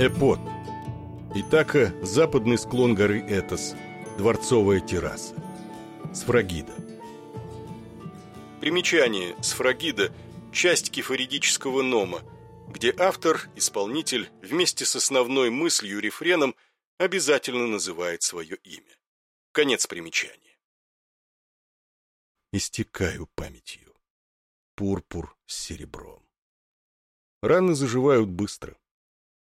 Эпот. Итака, западный склон горы Этос, дворцовая терраса. Сфрагида. Примечание. Сфрагида – часть кефаридического нома, где автор, исполнитель, вместе с основной мыслью рефреном обязательно называет свое имя. Конец примечания. Истекаю памятью. Пурпур с серебром. Раны заживают быстро.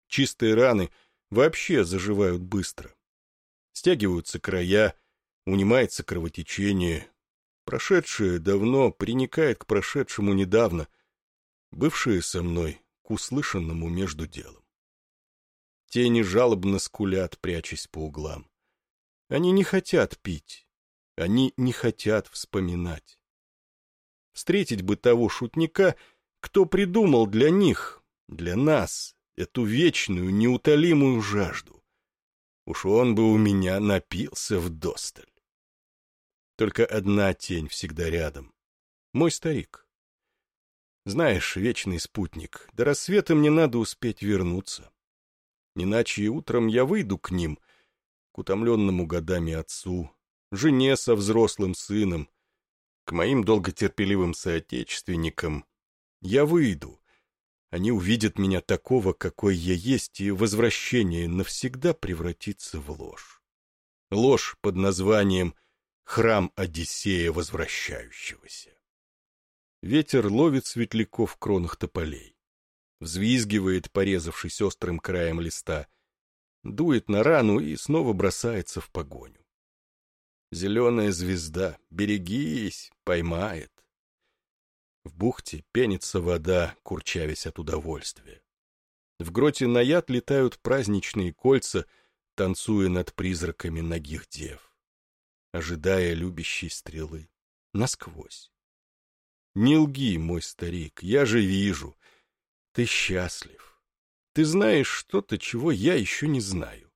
Чистые раны вообще заживают быстро. Стягиваются края, унимается кровотечение. Прошедшее давно приникает к прошедшему недавно, бывшее со мной к услышанному между делом. Тени жалобно скулят, прячась по углам. Они не хотят пить, они не хотят вспоминать. Встретить бы того шутника, кто придумал для них, для нас, эту вечную, неутолимую жажду. Уж он бы у меня напился в досталь. Только одна тень всегда рядом. Мой старик. Знаешь, вечный спутник, до рассвета мне надо успеть вернуться. Иначе и утром я выйду к ним, к утомленному годами отцу, жене со взрослым сыном, к моим долготерпеливым соотечественникам. Я выйду, они увидят меня такого, какой я есть, и возвращение навсегда превратится в ложь. Ложь под названием «Храм Одиссея возвращающегося». Ветер ловит светляков в кронах тополей. Взвизгивает, порезавшись острым краем листа. Дует на рану и снова бросается в погоню. Зеленая звезда, берегись, поймает. В бухте пенится вода, курчавясь от удовольствия. В гроте на яд летают праздничные кольца, танцуя над призраками ногих дев, ожидая любящей стрелы насквозь. Не лги, мой старик, я же вижу. Ты счастлив. Ты знаешь что-то, чего я еще не знаю.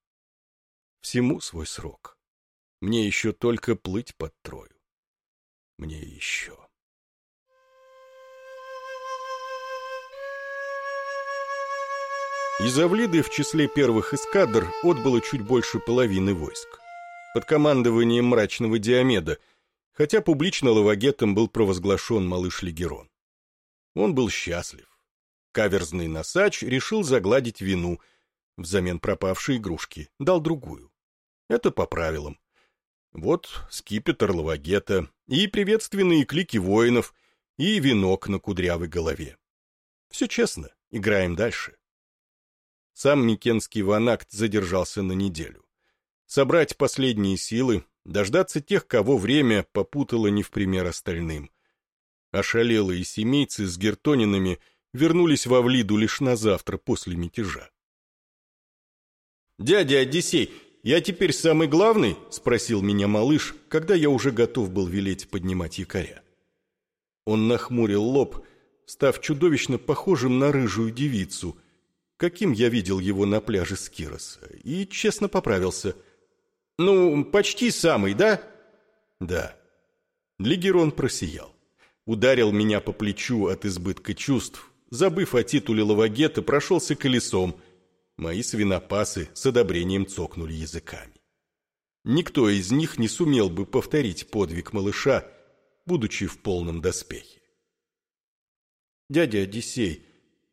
Всему свой срок. Мне еще только плыть под трою. Мне еще. Из Авлиды в числе первых эскадр отбыло чуть больше половины войск. Под командованием мрачного Диомеда, хотя публично лавагетом был провозглашен малыш Легерон. Он был счастлив. Каверзный носач решил загладить вину, взамен пропавшей игрушки, дал другую. Это по правилам. Вот скипетр лавагета, и приветственные клики воинов, и венок на кудрявой голове. Все честно, играем дальше. Сам Микенский ванакт задержался на неделю. Собрать последние силы, дождаться тех, кого время попутало не в пример остальным. Ошалелые семейцы с гертонинами вернулись в Авлиду лишь на завтра после мятежа. «Дядя Одиссей, я теперь самый главный?» — спросил меня малыш, когда я уже готов был велеть поднимать якоря. Он нахмурил лоб, став чудовищно похожим на рыжую девицу — каким я видел его на пляже Скироса, и честно поправился. «Ну, почти самый, да?» «Да». Лигерон просиял. Ударил меня по плечу от избытка чувств. Забыв о титуле Лавагета, прошелся колесом. Мои свинопасы с одобрением цокнули языками. Никто из них не сумел бы повторить подвиг малыша, будучи в полном доспехе. «Дядя Одиссей,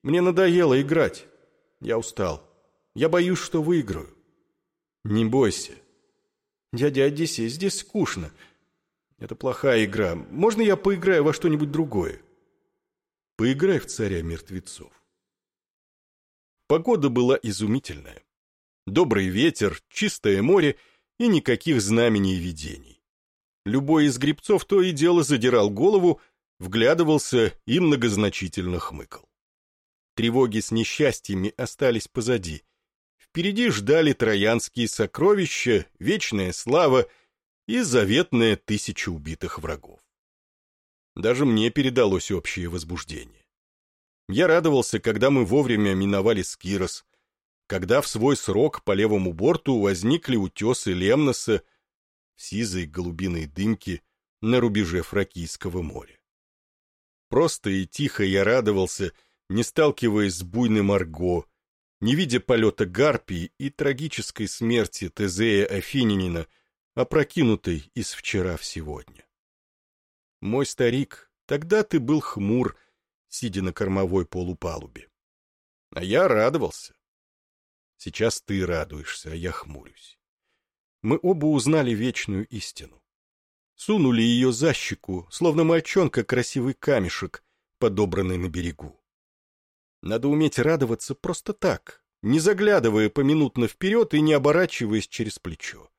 мне надоело играть. Я устал. Я боюсь, что выиграю. Не бойся. Дядя Одиссей, здесь скучно. Это плохая игра. Можно я поиграю во что-нибудь другое? Поиграй в царя мертвецов. Погода была изумительная. Добрый ветер, чистое море и никаких знамений и видений. Любой из грибцов то и дело задирал голову, вглядывался и многозначительно хмыкал. Тревоги с несчастьями остались позади. Впереди ждали троянские сокровища, вечная слава и заветная тысяча убитых врагов. Даже мне передалось общее возбуждение. Я радовался, когда мы вовремя миновали Скирос, когда в свой срок по левому борту возникли утесы Лемноса в сизой голубиной дымке на рубеже Фракийского моря. Просто и тихо я радовался — не сталкиваясь с буйным арго, не видя полета Гарпии и трагической смерти Тезея Афининина, опрокинутой из вчера в сегодня. Мой старик, тогда ты был хмур, сидя на кормовой полупалубе. А я радовался. Сейчас ты радуешься, а я хмурюсь. Мы оба узнали вечную истину. Сунули ее за щеку, словно мальчонка красивый камешек, подобранный на берегу. Надо уметь радоваться просто так, не заглядывая поминутно вперед и не оборачиваясь через плечо.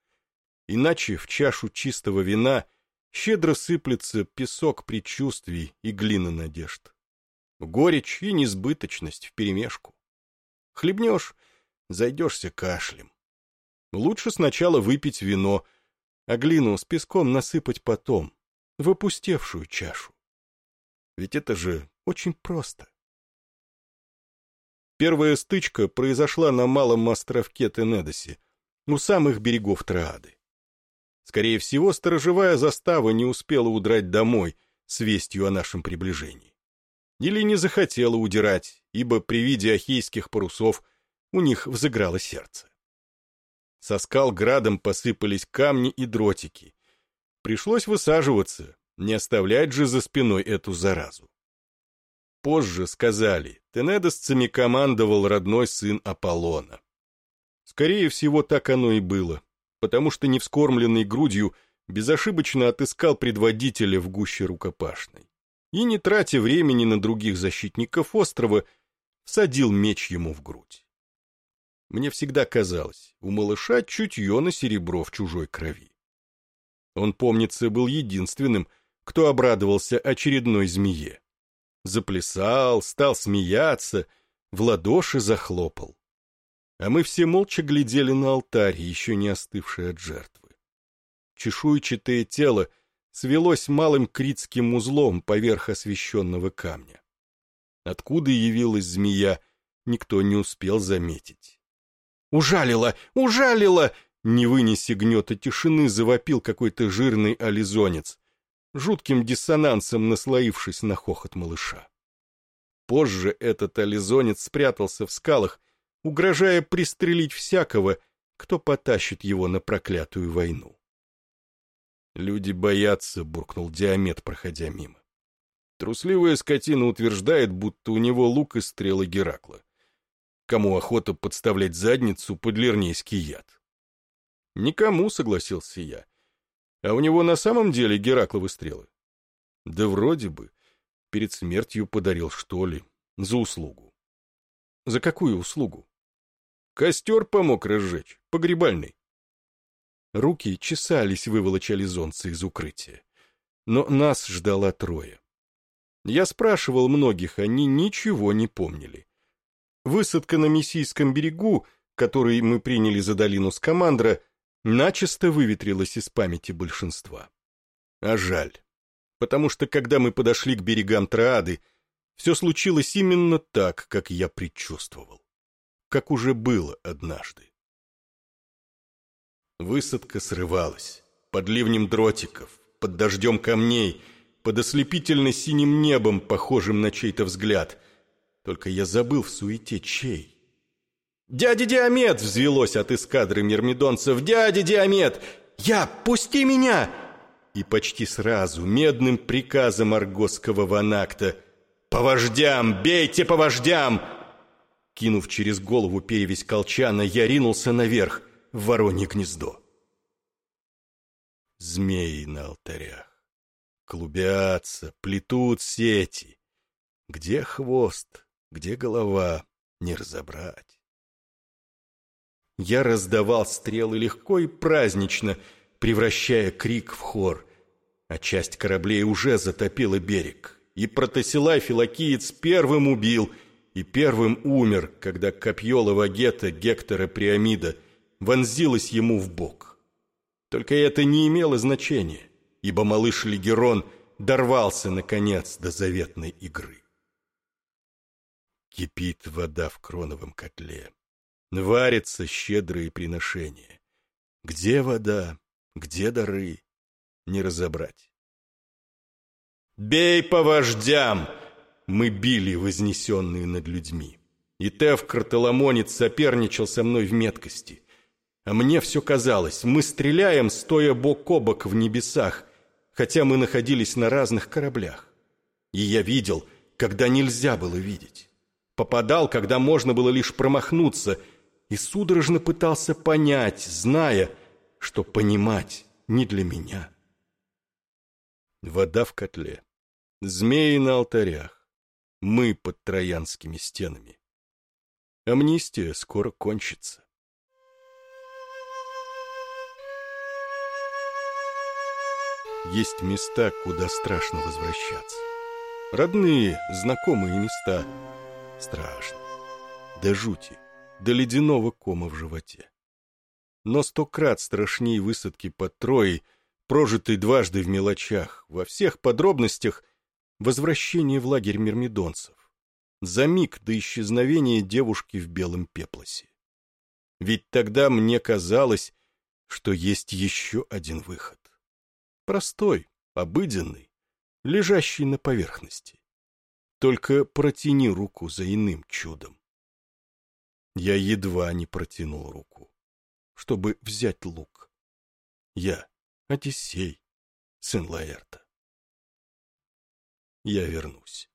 Иначе в чашу чистого вина щедро сыплется песок предчувствий и глина надежд. Горечь и несбыточность вперемешку. Хлебнешь — зайдешься кашлем. Лучше сначала выпить вино, а глину с песком насыпать потом, в опустевшую чашу. Ведь это же очень просто. Первая стычка произошла на малом островке Тенедосе, у самых берегов Троады. Скорее всего, сторожевая застава не успела удрать домой с вестью о нашем приближении. Или не захотела удирать, ибо при виде ахейских парусов у них взыграло сердце. Со скал градом посыпались камни и дротики. Пришлось высаживаться, не оставлять же за спиной эту заразу. Позже сказали, тенедосцами командовал родной сын Аполлона. Скорее всего, так оно и было, потому что невскормленный грудью безошибочно отыскал предводителя в гуще рукопашной. И, не тратя времени на других защитников острова, садил меч ему в грудь. Мне всегда казалось, у малыша чутье на серебро в чужой крови. Он, помнится, был единственным, кто обрадовался очередной змее. Заплясал, стал смеяться, в ладоши захлопал. А мы все молча глядели на алтарь, еще не остывший от жертвы. Чешуйчатое тело свелось малым критским узлом поверх освещенного камня. Откуда явилась змея, никто не успел заметить. «Ужалила! Ужалила!» Не вынеси гнета тишины, завопил какой-то жирный ализонец жутким диссонансом наслоившись на хохот малыша. Позже этот ализонец спрятался в скалах, угрожая пристрелить всякого, кто потащит его на проклятую войну. «Люди боятся», — буркнул Диамет, проходя мимо. Трусливая скотина утверждает, будто у него лук и стрелы Геракла. Кому охота подставлять задницу под лирнейский яд? Никому, согласился я. А у него на самом деле Геракловы стрелы? Да вроде бы. Перед смертью подарил, что ли, за услугу. За какую услугу? Костер помог разжечь, погребальный. Руки чесались выволочь ализонца из укрытия. Но нас ждала трое. Я спрашивал многих, они ничего не помнили. Высадка на Мессийском берегу, который мы приняли за долину Скамандра, начисто выветрилась из памяти большинства. А жаль, потому что когда мы подошли к берегам Троады, все случилось именно так, как я предчувствовал, как уже было однажды. Высадка срывалась, под ливнем дротиков, под дождем камней, под ослепительно-синим небом, похожим на чей-то взгляд. Только я забыл в суете чей. «Дядя Диамет!» — взвелось от эскадры мирмидонцев. «Дядя Диамет! Я! Пусти меня!» И почти сразу, медным приказом аргосского ванакта «По вождям! Бейте по вождям!» Кинув через голову перевесь колчана, я ринулся наверх, в воронье гнездо. Змеи на алтарях. Клубятся, плетут сети. Где хвост, где голова, не разобрать. Я раздавал стрелы легко и празднично, превращая крик в хор. А часть кораблей уже затопила берег. И Протасилай Филокиец первым убил и первым умер, когда копье Лавагета Гектора Приамида вонзилось ему в бок. Только это не имело значения, ибо малыш Легерон дорвался, наконец, до заветной игры. Кипит вода в кроновом котле. Варятся щедрые приношения. Где вода, где дары, не разобрать. «Бей по вождям!» Мы били, вознесенные над людьми. И Тев Картеламонец соперничал со мной в меткости. А мне все казалось, мы стреляем, стоя бок о бок в небесах, хотя мы находились на разных кораблях. И я видел, когда нельзя было видеть. Попадал, когда можно было лишь промахнуться, и судорожно пытался понять, зная, что понимать не для меня. Вода в котле, змеи на алтарях, мы под троянскими стенами. Амнистия скоро кончится. Есть места, куда страшно возвращаться. Родные, знакомые места. Страшно. До жути, до ледяного кома в животе. Но сто крат страшнее высадки под Троей, прожитой дважды в мелочах, во всех подробностях возвращение в лагерь мирмидонцев за миг до исчезновения девушки в белом пеплосе. Ведь тогда мне казалось, что есть еще один выход. Простой, обыденный, лежащий на поверхности. Только протяни руку за иным чудом. Я едва не протянул руку, чтобы взять лук. Я, Одиссей, сын Лаэрта. Я вернусь.